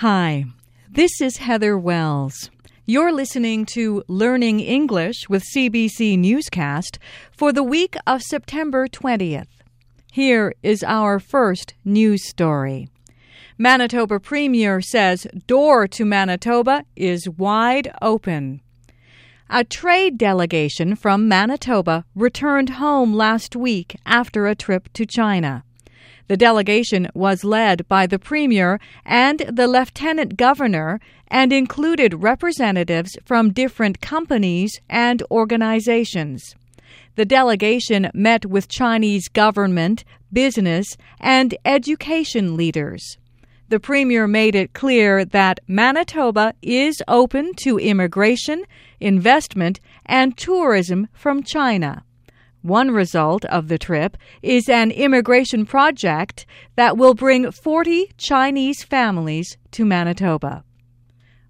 Hi, this is Heather Wells. You're listening to Learning English with CBC Newscast for the week of September 20th. Here is our first news story. Manitoba Premier says door to Manitoba is wide open. A trade delegation from Manitoba returned home last week after a trip to China. The delegation was led by the Premier and the Lieutenant Governor and included representatives from different companies and organizations. The delegation met with Chinese government, business, and education leaders the Premier made it clear that Manitoba is open to immigration, investment, and tourism from China. One result of the trip is an immigration project that will bring 40 Chinese families to Manitoba.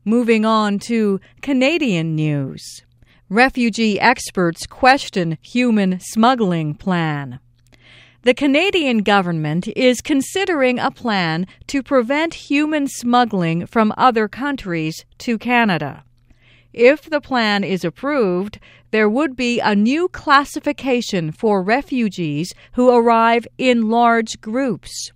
Moving on to Canadian news. Refugee experts question human smuggling plan. The Canadian government is considering a plan to prevent human smuggling from other countries to Canada. If the plan is approved, there would be a new classification for refugees who arrive in large groups.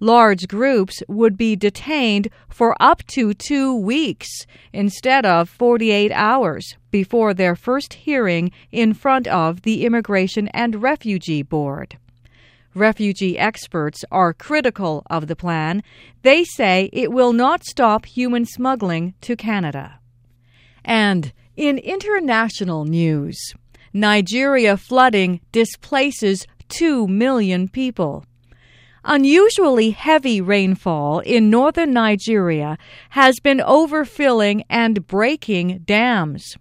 Large groups would be detained for up to two weeks instead of 48 hours before their first hearing in front of the Immigration and Refugee Board. Refugee experts are critical of the plan. They say it will not stop human smuggling to Canada. And in international news, Nigeria flooding displaces 2 million people. Unusually heavy rainfall in northern Nigeria has been overfilling and breaking dams.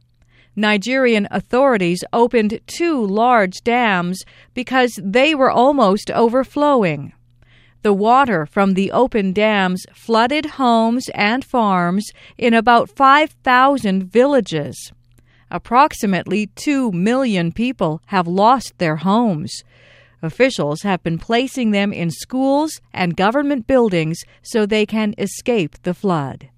Nigerian authorities opened two large dams because they were almost overflowing. The water from the open dams flooded homes and farms in about 5,000 villages. Approximately 2 million people have lost their homes. Officials have been placing them in schools and government buildings so they can escape the flood.